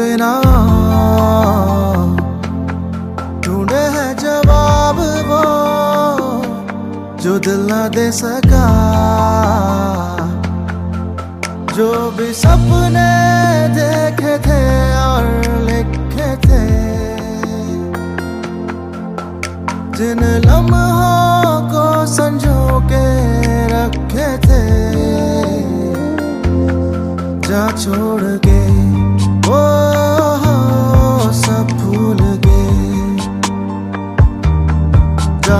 बिना ढूंढे है जवाब वो, जो दिल ना दे सका। जो भी सपने देखे थे और लिखे थे। जिन लम्हों को संजो के रखे थे, जा छोड़ के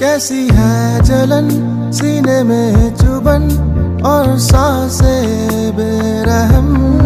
कैसी है जलन सीने में चुबन और साँसें बेरहम।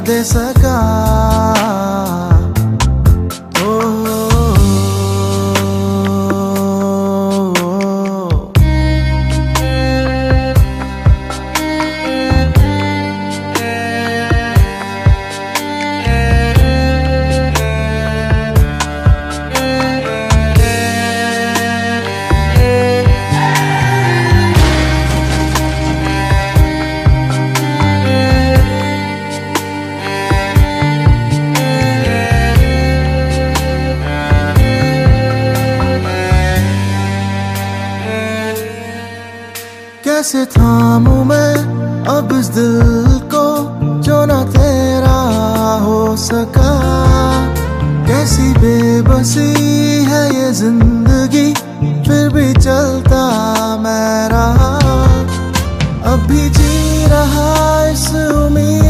दे सका कैसे थामू मैं, अब इस दिल को जो ना तेरा हो सका। कैसी बेबसी है ये ज़िंदगी, फिर भी चलता मैं रहा। अब भी जी रहा इस उम्मीद